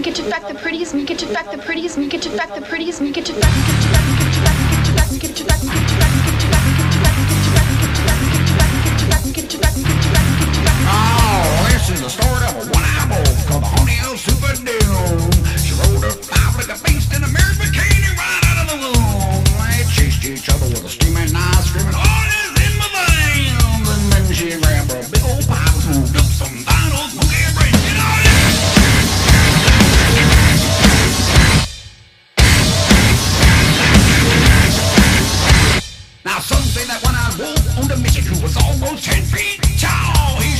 me get you back the prettiest, me get you back the prettiest, me get you back the prettiest, me get you back, get you get you back, get you back, get you back, get you back, get you back, get you back, get you back, get you back, get you back, get you back, get you back, get you back, get you back. Oh, this is the story of a one-eyed called the Honey El Super Doom. She rode her five like a beast in a mirror bikini right out of the womb. They chased each other with a Some say that one-eyed wolf on the mission who was almost ten feet tall. He's